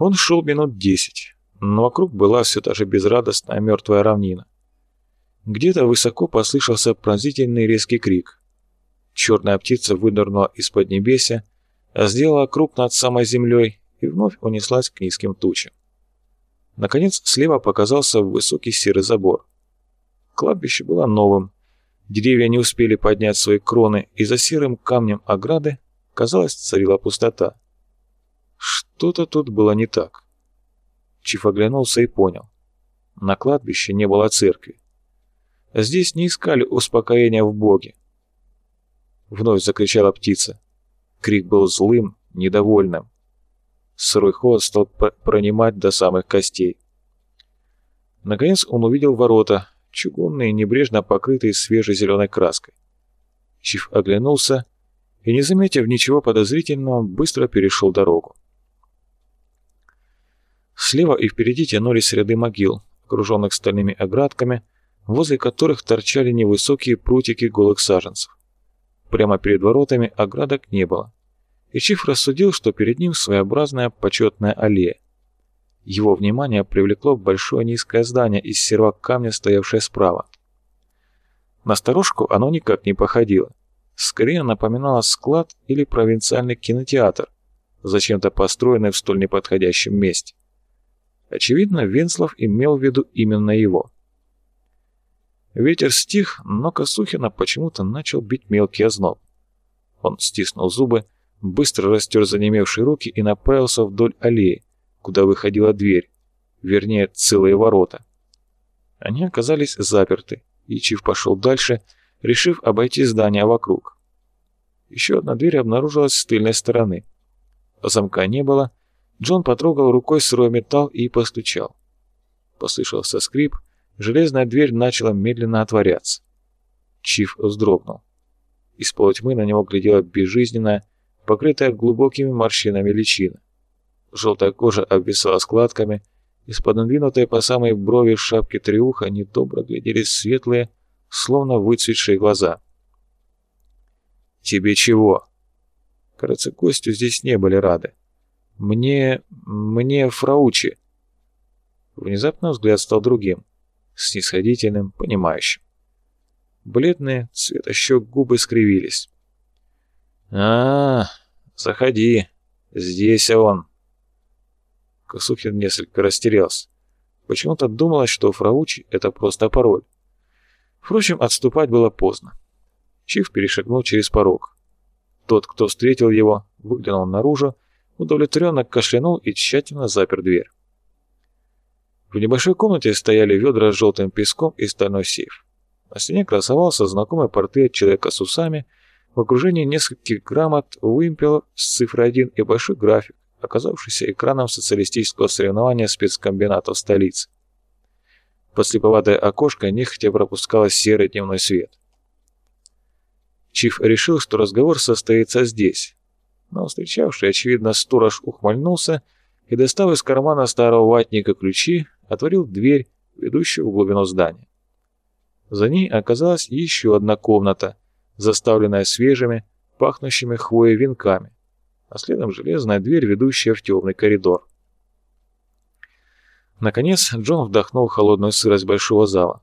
Он шел минут десять, но вокруг была все та же безрадостная мертвая равнина. Где-то высоко послышался пронзительный резкий крик. Черная птица вынырнула из-под небеся, сделала круг над самой землей и вновь унеслась к низким тучам. Наконец, слева показался высокий серый забор. Кладбище было новым. Деревья не успели поднять свои кроны, и за серым камнем ограды, казалось, царила пустота. Что-то тут было не так. Чиф оглянулся и понял. На кладбище не было церкви. Здесь не искали успокоения в Боге. Вновь закричала птица. Крик был злым, недовольным. Сырой холод стал пронимать до самых костей. Наконец он увидел ворота, чугунные, небрежно покрытые свежей зеленой краской. Чиф оглянулся и, не заметив ничего подозрительного, быстро перешел дорогу. Слева и впереди тянулись ряды могил, окруженных стальными оградками, возле которых торчали невысокие прутики голых саженцев. Прямо перед воротами оградок не было. И Чиф рассудил, что перед ним своеобразная почетная аллея. Его внимание привлекло большое низкое здание из серого камня, стоявшее справа. На сторожку оно никак не походило. Скорее напоминало склад или провинциальный кинотеатр, зачем-то построенный в столь неподходящем месте. Очевидно, Венслов имел в виду именно его. Ветер стих, но Косухина почему-то начал бить мелкий озноб. Он стиснул зубы, быстро растер занемевшие руки и направился вдоль аллеи, куда выходила дверь, вернее, целые ворота. Они оказались заперты, и Чиф пошел дальше, решив обойти здание вокруг. Еще одна дверь обнаружилась с тыльной стороны. Замка не было, Джон потрогал рукой сырой металл и постучал. Послышался скрип, железная дверь начала медленно отворяться. Чиф вздрогнул. Из полутьмы на него глядела безжизненная, покрытая глубокими морщинами личина. Желтая кожа обвисала складками, из-под надвинутой по самой брови шапки триуха недобро глядели светлые, словно выцветшие глаза. «Тебе чего?» Кажется, гостю здесь не были рады. «Мне... мне фраучи». Внезапно взгляд стал другим, снисходительным, понимающим. Бледные, цвета щек губы скривились. а, -а, -а заходи, здесь он». Косухин несколько растерялся. Почему-то думалось, что фраучи — это просто пароль. Впрочем, отступать было поздно. Чиф перешагнул через порог. Тот, кто встретил его, выглянул наружу удовлетворенно кашлянул и тщательно запер дверь. В небольшой комнате стояли ведра с желтым песком и стальной сейф. На стене красовался знакомый портрет человека с усами в окружении нескольких грамот, вымпелов с цифрой 1 и большой график, оказавшийся экраном социалистического соревнования спецкомбинатов столицы. Подслеповатое окошко нехотя пропускало серый дневной свет. Чиф решил, что разговор состоится здесь, но встречавший, очевидно, сторож ухмыльнулся и, достав из кармана старого ватника ключи, отворил дверь, ведущую в глубину здания. За ней оказалась еще одна комната, заставленная свежими, пахнущими хвоей венками, а следом железная дверь, ведущая в темный коридор. Наконец Джон вдохнул холодную сырость большого зала.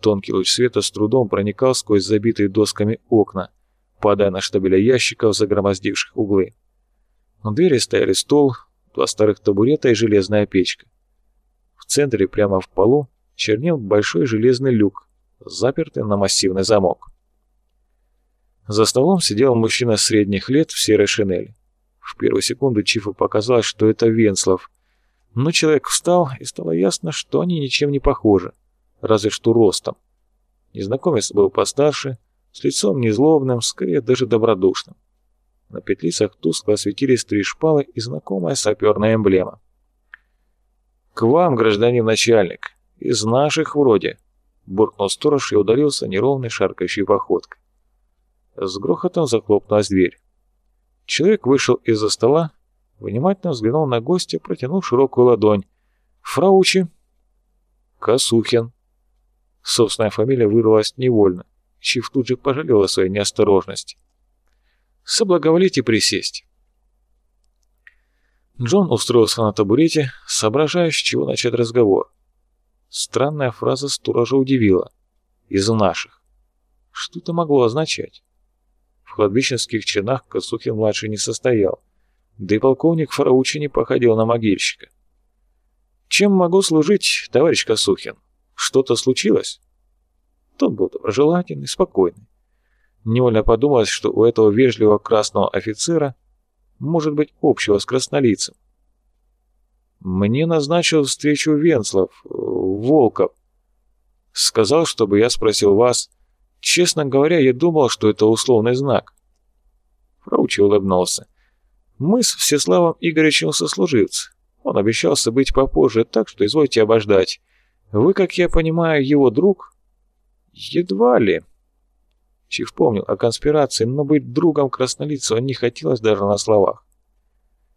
Тонкий луч света с трудом проникал сквозь забитые досками окна, падая на штабеля ящиков, загромоздивших углы. На двери стояли стол, два старых табурета и железная печка. В центре, прямо в полу, чернел большой железный люк, запертый на массивный замок. За столом сидел мужчина средних лет в серой шинели. В первую секунду Чифу показалось, что это Венслов. Но человек встал, и стало ясно, что они ничем не похожи, разве что ростом. Незнакомец был постарше, с лицом незлобным, скорее даже добродушным. На петлицах тускло осветились три шпалы и знакомая саперная эмблема. «К вам, гражданин начальник, из наших вроде», — буркнул сторож и удалился неровной шаркающей походкой. С грохотом захлопнулась дверь. Человек вышел из-за стола, внимательно взглянул на гостя, протянув широкую ладонь. «Фраучи!» «Косухин!» Собственная фамилия вырвалась невольно. Чиф тут же пожалел о своей неосторожности. «Соблаговолите присесть». Джон устроился на табурете, соображая, с чего начать разговор. Странная фраза сторожа удивила. «Из наших». Что это могло означать? В кладбищенских чинах Косухин-младший не состоял, да и полковник Фараучи не походил на могильщика. «Чем могу служить, товарищ Косухин? Что-то случилось?» Тот был доброжелательный, спокойный. Невольно подумалось, что у этого вежливого красного офицера может быть общего с краснолицем. Мне назначил встречу Венслов, Волков. Сказал, чтобы я спросил вас. Честно говоря, я думал, что это условный знак. Фраучи улыбнулся. Мы с Всеславом Игоревичем сослуживцы. Он обещался быть попозже, так что извольте обождать. Вы, как я понимаю, его друг? Едва ли. Чиф помнил о конспирации, но быть другом краснолицего не хотелось даже на словах.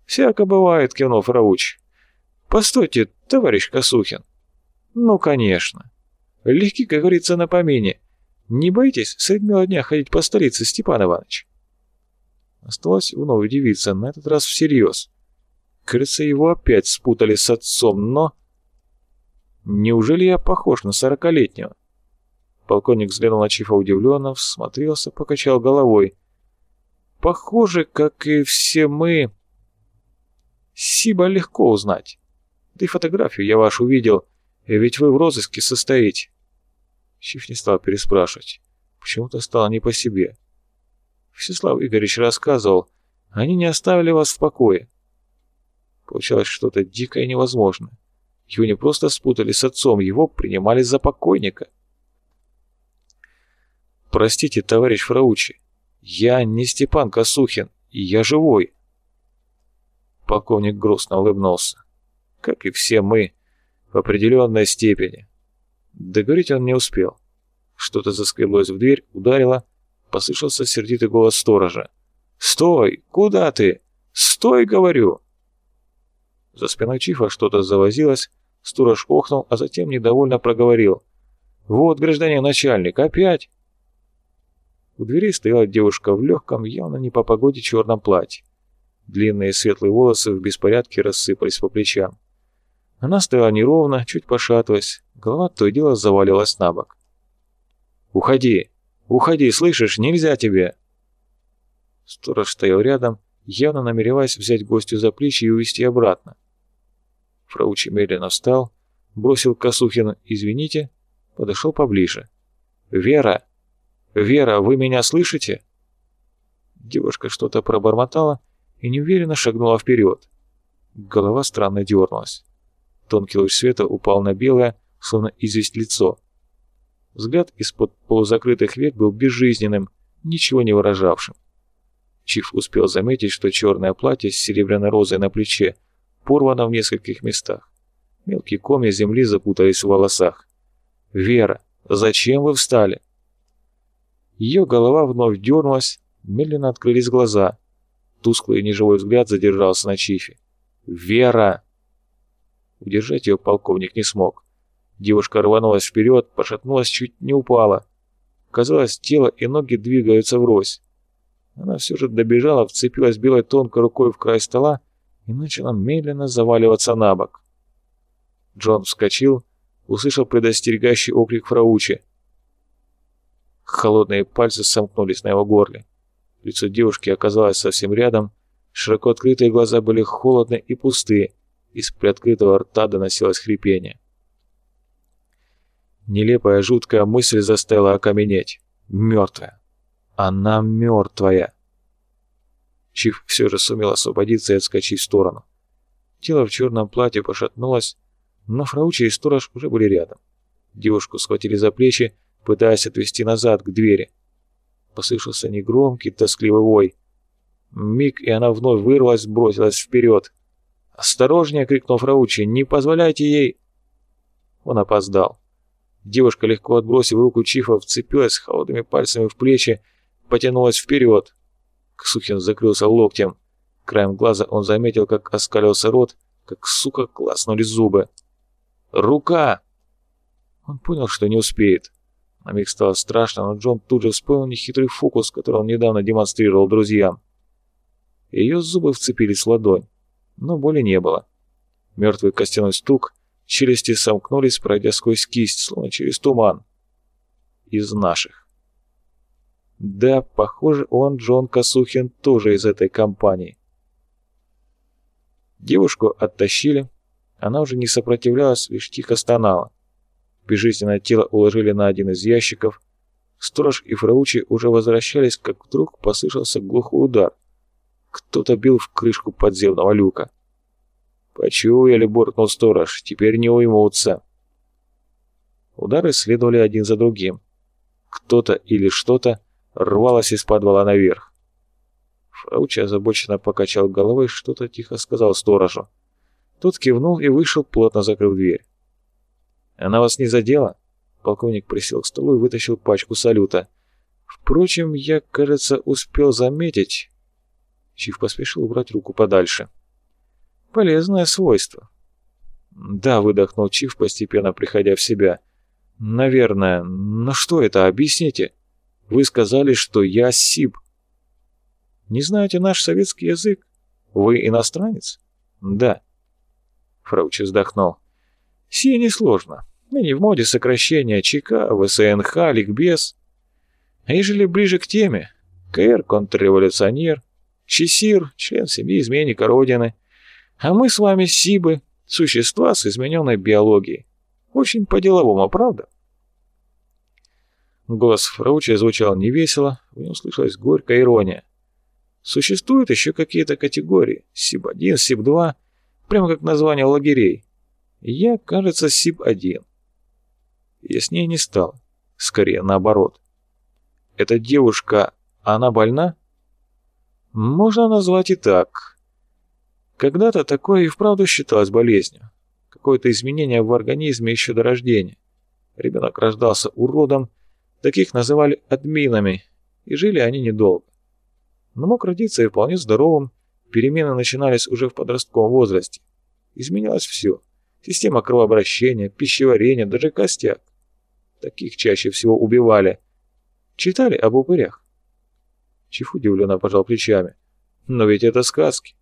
«Всяко бывает», — кивнул Фрауч. «Постойте, товарищ Косухин». «Ну, конечно. Легки, как говорится, на помине. Не боитесь средь бела дня ходить по столице, Степан Иванович?» Осталось вновь удивиться, на этот раз всерьез. Кажется, его опять спутали с отцом, но... Неужели я похож на сорокалетнего? Полковник взглянул на Чифа удивленно, всмотрелся, покачал головой. Похоже, как и все мы... Сиба легко узнать. Да и фотографию я вашу видел, ведь вы в розыске состоите. Чиф не стал переспрашивать. Почему-то стало не по себе. Всеслав Игоревич рассказывал, они не оставили вас в покое. Получалось что-то дикое и невозможное. Его не просто спутали с отцом, его принимали за покойника. «Простите, товарищ Фраучи, я не Степан Косухин, и я живой». Полковник грустно улыбнулся. «Как и все мы, в определенной степени». Договорить он не успел. Что-то заскреблось в дверь, ударило, послышался сердитый голос сторожа. «Стой! Куда ты? Стой, говорю!» За спиной Чифа что-то завозилось, сторож охнул, а затем недовольно проговорил. «Вот, гражданин начальник, опять!» У дверей стояла девушка в легком, явно не по погоде черном платье. Длинные светлые волосы в беспорядке рассыпались по плечам. Она стояла неровно, чуть пошатываясь, голова то и дело завалилась на бок. «Уходи! Уходи, слышишь? Нельзя тебе!» Сторож стоял рядом, явно намереваясь взять гостю за плечи и увести обратно. Фраучи медленно встал, бросил Косухину «извините», подошел поближе. «Вера!» «Вера, вы меня слышите?» Девушка что-то пробормотала и неуверенно шагнула вперед. Голова странно дернулась. Тонкий луч света упал на белое, словно известь лицо. Взгляд из-под полузакрытых век был безжизненным, ничего не выражавшим. Чиф успел заметить, что черное платье с серебряной розой на плече порвано в нескольких местах. Мелкие комья земли запутались в волосах. «Вера, зачем вы встали?» Ее голова вновь дернулась, медленно открылись глаза. Тусклый и неживой взгляд задержался на Чифе. «Вера!» Удержать ее полковник не смог. Девушка рванулась вперед, пошатнулась, чуть не упала. Казалось, тело и ноги двигаются врозь. Она все же добежала, вцепилась белой тонкой рукой в край стола и начала медленно заваливаться на бок. Джон вскочил, услышал предостерегающий окрик Фраучи. Холодные пальцы сомкнулись на его горле. Лицо девушки оказалось совсем рядом, широко открытые глаза были холодны и пустые, из приоткрытого рта доносилось хрипение. Нелепая жуткая мысль заставила окаменеть. Мертвая. Она мертвая. Чиф все же сумел освободиться и отскочить в сторону. Тело в черном платье пошатнулось, но Фраучи и сторож уже были рядом. Девушку схватили за плечи, пытаясь отвести назад, к двери. Послышался негромкий, тоскливый вой. Миг, и она вновь вырвалась, бросилась вперед. «Осторожнее!» — крикнул Фраучи. «Не позволяйте ей!» Он опоздал. Девушка, легко отбросив руку Чифа, вцепилась холодными пальцами в плечи, потянулась вперед. Ксухин закрылся локтем. Краем глаза он заметил, как оскалился рот, как, сука, класнули зубы. «Рука!» Он понял, что не успеет. На миг стало страшно, но Джон тут же вспомнил нехитрый фокус, который он недавно демонстрировал друзьям. Ее зубы вцепились в ладонь. но боли не было. Мертвый костяной стук, челюсти сомкнулись, пройдя сквозь кисть, словно через туман. Из наших. Да, похоже, он, Джон Косухин, тоже из этой компании. Девушку оттащили. Она уже не сопротивлялась, лишь тихо стонала. Безжизненное тело уложили на один из ящиков. Сторож и Фраучи уже возвращались, как вдруг послышался глухой удар. Кто-то бил в крышку подземного люка. «Почуяли», — буркнул сторож, — «теперь не уймутся». Удары следовали один за другим. Кто-то или что-то рвалось из подвала наверх. Фраучи озабоченно покачал головой, что-то тихо сказал сторожу. Тот кивнул и вышел, плотно закрыв дверь. «Она вас не задела?» Полковник присел к столу и вытащил пачку салюта. «Впрочем, я, кажется, успел заметить...» Чиф поспешил убрать руку подальше. «Полезное свойство». «Да», — выдохнул Чиф, постепенно приходя в себя. «Наверное. Но что это? Объясните. Вы сказали, что я СИБ». «Не знаете наш советский язык? Вы иностранец?» «Да». Фрауч вздохнул. «Сие несложно. Ныне в моде сокращения ЧК, ВСНХ, Ликбез. А ежели ближе к теме, КР – контрреволюционер, ЧСИР – член семьи изменника Родины, а мы с вами СИБы – существа с измененной биологией. Очень по-деловому, правда? Голос Фрауча звучал невесело, в нем слышалась горькая ирония. Существуют еще какие-то категории – СИБ-1, СИБ-2, прямо как название лагерей. Я, кажется, СИБ-1. Яснее не стал. Скорее, наоборот. Эта девушка, она больна? Можно назвать и так. Когда-то такое и вправду считалось болезнью. Какое-то изменение в организме еще до рождения. Ребенок рождался уродом, таких называли админами, и жили они недолго. Но мог родиться и вполне здоровым, перемены начинались уже в подростковом возрасте. Изменялось все. Система кровообращения, пищеварения, даже костяк. Таких чаще всего убивали. Читали об упырях? Чиф удивленно пожал плечами. Но ведь это сказки.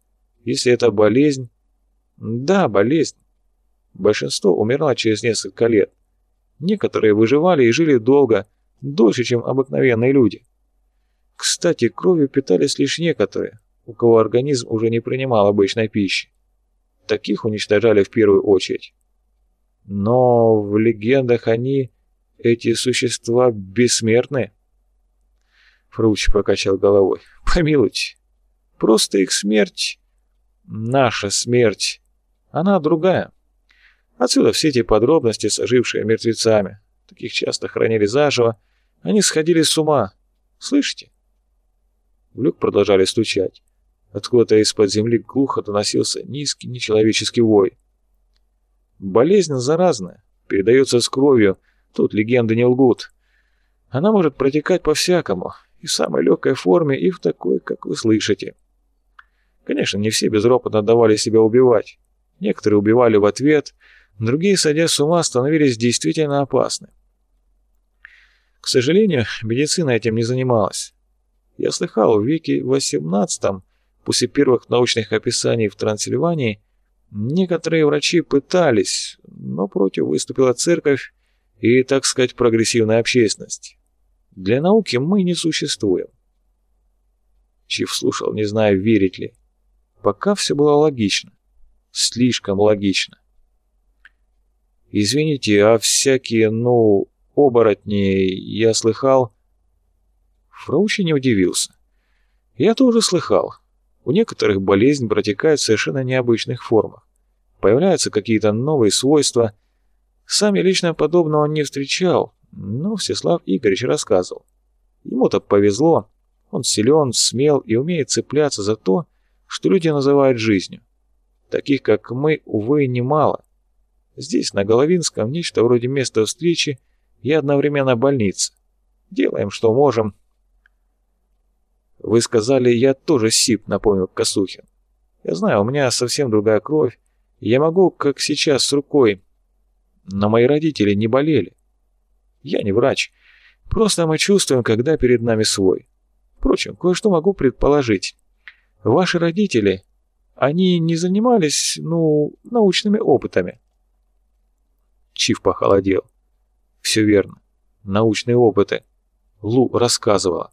Если это болезнь... Да, болезнь. Большинство умерло через несколько лет. Некоторые выживали и жили долго, дольше, чем обыкновенные люди. Кстати, кровью питались лишь некоторые, у кого организм уже не принимал обычной пищи. Таких уничтожали в первую очередь. Но в легендах они эти существа бессмертны?» Фруч покачал головой. «Помилуйте, просто их смерть, наша смерть, она другая. Отсюда все эти подробности с ожившими мертвецами. Таких часто хранили заживо, они сходили с ума. Слышите?» В люк продолжали стучать. Откуда-то из-под земли глухо доносился низкий нечеловеческий вой. Болезнь заразная, передается с кровью, Тут легенды не лгут. Она может протекать по-всякому, и в самой легкой форме, и в такой, как вы слышите. Конечно, не все безропотно давали себя убивать. Некоторые убивали в ответ, другие, сойдя с ума, становились действительно опасны. К сожалению, медицина этим не занималась. Я слыхал, в веке XVIII, после первых научных описаний в Трансильвании, некоторые врачи пытались, но против выступила церковь, и, так сказать, прогрессивная общественность. Для науки мы не существуем. Чиф слушал, не зная, верить ли. Пока все было логично. Слишком логично. Извините, а всякие, ну, оборотни, я слыхал... Фраучи не удивился. Я тоже слыхал. У некоторых болезнь протекает в совершенно необычных формах. Появляются какие-то новые свойства – сам я лично подобного не встречал, но Всеслав Игоревич рассказывал. Ему-то повезло, он силен, смел и умеет цепляться за то, что люди называют жизнью. Таких, как мы, увы, немало. Здесь, на Головинском, нечто вроде места встречи и одновременно больница. Делаем, что можем. Вы сказали, я тоже СИП, напомнил Косухин. Я знаю, у меня совсем другая кровь. Я могу, как сейчас, с рукой но мои родители не болели. Я не врач. Просто мы чувствуем, когда перед нами свой. Впрочем, кое-что могу предположить. Ваши родители, Они не занимались, ну, научными опытами. Чиф похолодел. Все верно. Научные опыты. Лу рассказывала.